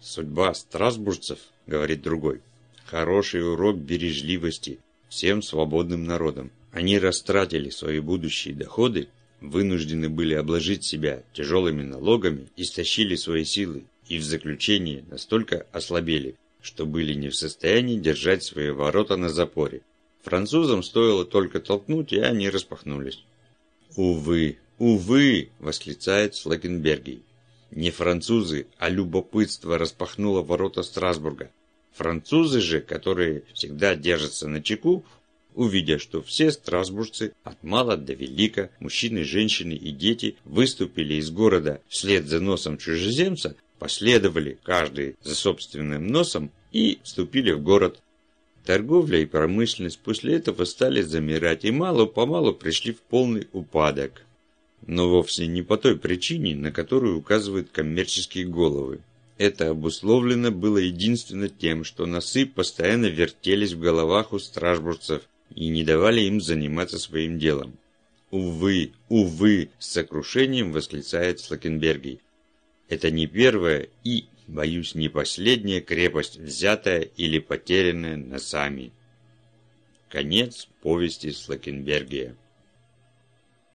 Судьба страсбуржцев, говорит другой, хороший урок бережливости всем свободным народам. Они растратили свои будущие доходы, вынуждены были обложить себя тяжелыми налогами, истощили свои силы и в заключении настолько ослабели, что были не в состоянии держать свои ворота на запоре. Французам стоило только толкнуть, и они распахнулись. «Увы, увы!» – восклицает Слакенбергий. Не французы, а любопытство распахнуло ворота Страсбурга. Французы же, которые всегда держатся на чеку, увидя, что все страсбуржцы, от мала до велика, мужчины, женщины и дети, выступили из города вслед за носом чужеземца, последовали каждый за собственным носом и вступили в город. Торговля и промышленность после этого стали замирать и мало-помалу пришли в полный упадок. Но вовсе не по той причине, на которую указывают коммерческие головы. Это обусловлено было единственно тем, что носы постоянно вертелись в головах у стражбурцев, и не давали им заниматься своим делом. «Увы, увы!» – с сокрушением восклицает Слакенбергий. «Это не первая и, боюсь, не последняя крепость, взятая или потерянная носами». Конец повести Слакенбергия.